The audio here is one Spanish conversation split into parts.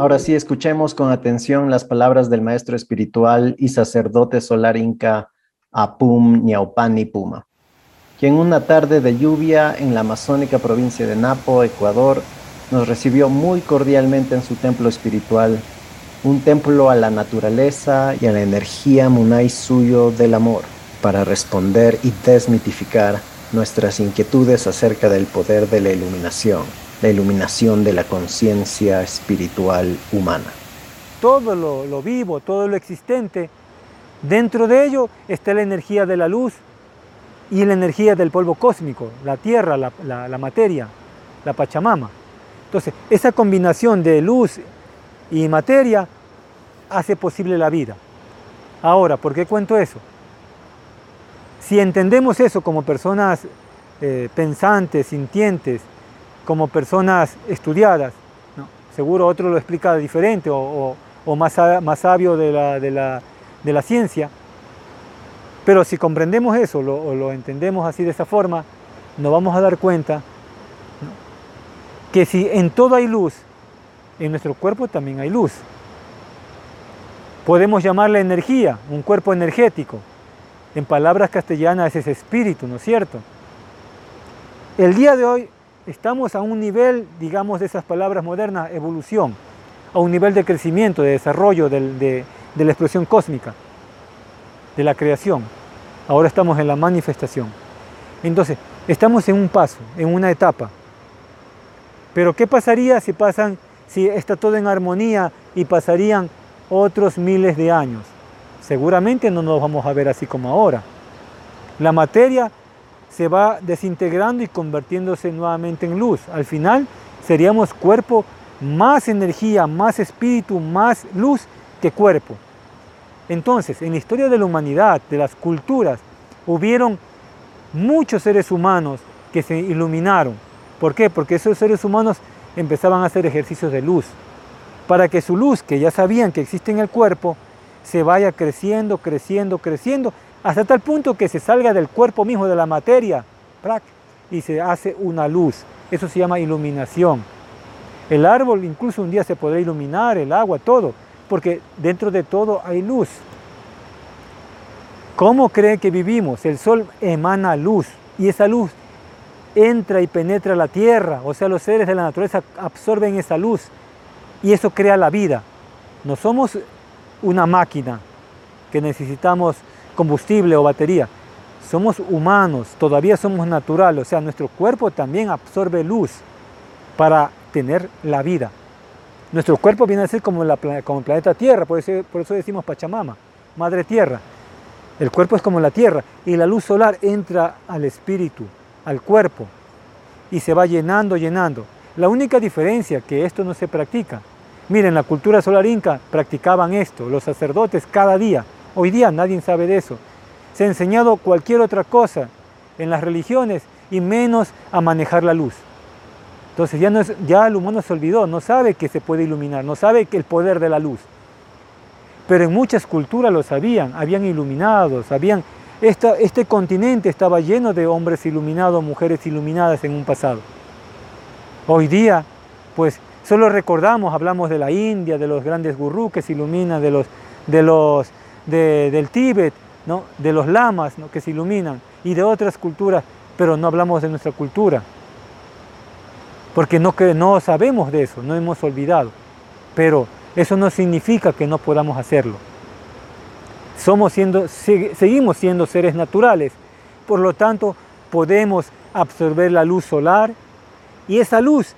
Ahora sí, escuchemos con atención las palabras del maestro espiritual y sacerdote solar inca Apum Niaupani Puma, quien una tarde de lluvia en la amazónica provincia de Napo, Ecuador, nos recibió muy cordialmente en su templo espiritual, un templo a la naturaleza y a la energía munay suyo del amor, para responder y desmitificar nuestras inquietudes acerca del poder de la iluminación, la iluminación de la conciencia espiritual humana. Todo lo, vivo, todo lo existente, dentro de ello está la energía de la luz y la energía del polvo cósmico, la tierra, la materia, la Pachamama. Entonces, esa combinación de luz y materia hace posible la vida. Ahora, ¿por qué cuento eso? Si entendemos eso como personas eh, pensantes, sintientes, como personas estudiadas, seguro otro lo explica diferente o, más, más, sabio de la, de, la, ciencia, pero si comprendemos eso o lo entendemos así de esa forma, nos vamos a dar cuenta que si en todo hay luz, en nuestro cuerpo también hay luz. Podemos llamarle energía, un cuerpo energético. En palabras castellanas es espíritu, ¿no es cierto? El día de hoy estamos a un nivel, digamos, de esas palabras modernas, evolución, a un nivel de crecimiento, de desarrollo de, de la explosión cósmica, de la creación. Ahora estamos en la manifestación. Entonces, estamos en un paso, en una etapa. Pero ¿qué pasaría si pasan, si está todo en armonía y pasarían otros miles de años? Seguramente no nos vamos a ver así como ahora. La materia se va desintegrando y convirtiéndose nuevamente en luz. Al final seríamos cuerpo, más energía, más espíritu, más luz que cuerpo. Entonces, en la historia de la humanidad, de las culturas, hubieron muchos seres humanos que se iluminaron, ¿Por qué? Porque esos seres humanos empezaban a hacer ejercicios de luz, para que su luz, que ya sabían que existe en el cuerpo, se vaya creciendo, creciendo, creciendo, hasta tal punto que se salga del cuerpo mismo, de la materia, y se hace una luz. Eso se llama iluminación. El árbol incluso un día se podrá iluminar, el agua, todo, porque dentro de todo hay luz. ¿Cómo cree que vivimos? El sol emana luz y esa luz entra y penetra la tierra, o sea, los seres de la naturaleza absorben esa luz y eso crea la vida. No somos una máquina que necesitamos combustible o batería. Somos humanos, todavía somos naturales, o sea, nuestro cuerpo también absorbe luz para tener la vida. Nuestro cuerpo viene a ser como, el planeta Tierra, por eso, por eso decimos Pachamama, Madre Tierra. El cuerpo es como la Tierra y la luz solar entra al espíritu, al cuerpo y se va llenando, llenando. La única diferencia que esto no se practica. Miren, la cultura solar inca practicaban esto, los sacerdotes cada día. Hoy día nadie sabe de eso. Se ha enseñado cualquier otra cosa en las religiones y menos a manejar la luz. Entonces ya, no el humano se olvidó, no sabe que se puede iluminar, no sabe que el poder de la luz. Pero en muchas culturas lo sabían, habían iluminados, habían este continente estaba lleno de hombres iluminados, mujeres iluminadas en un pasado. Hoy día, pues solo recordamos, hablamos de la India, de los grandes gurús que se iluminan, de los, de los, del Tíbet, ¿no? de los lamas que se iluminan y de otras culturas, pero no hablamos de nuestra cultura. Porque no, no sabemos de eso, no hemos olvidado. Pero eso no significa que no podamos hacerlo somos siendo, seguimos siendo seres naturales. Por lo tanto, podemos absorber la luz solar y esa luz,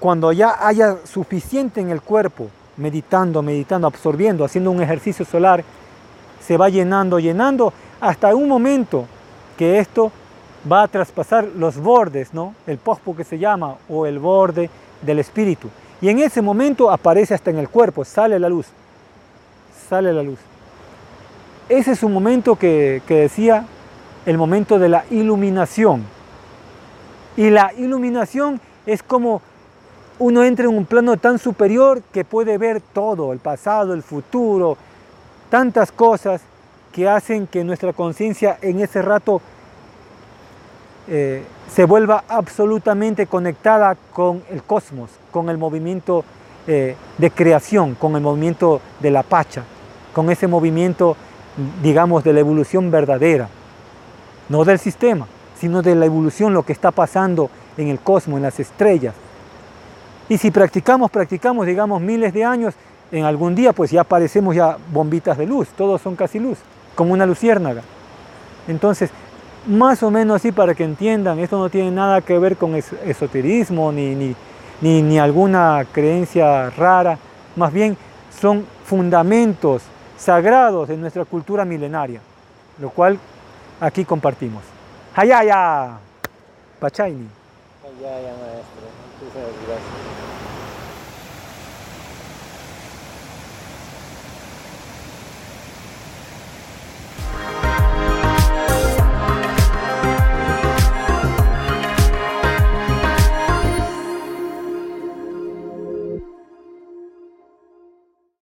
cuando ya haya suficiente en el cuerpo, meditando, meditando, absorbiendo, haciendo un ejercicio solar, se va llenando, llenando, hasta un momento que esto va a traspasar los bordes, ¿no? El pospo que se llama, o el borde del espíritu. Y en ese momento aparece hasta en el cuerpo, sale la luz, sale la luz. Ese es un momento que, decía el momento de la iluminación. Y la iluminación es como uno entra en un plano tan superior que puede ver todo, el pasado, el futuro, tantas cosas que hacen que nuestra conciencia en ese rato eh, se vuelva absolutamente conectada con el cosmos, con el movimiento eh, de creación, con el movimiento de la Pacha, con ese movimiento, digamos, de la evolución verdadera, no del sistema, sino de la evolución, lo que está pasando en el cosmos, en las estrellas. Y si practicamos, practicamos, digamos, miles de años, en algún día pues ya aparecemos ya bombitas de luz, todos son casi luz, como una luciérnaga. Entonces, más o menos así para que entiendan, esto no tiene nada que ver con esoterismo ni, ni, ni, alguna creencia rara, más bien son fundamentos sagrados de nuestra cultura milenaria, lo cual aquí compartimos. Hayaya, Pachaini. Hayaya, maestro.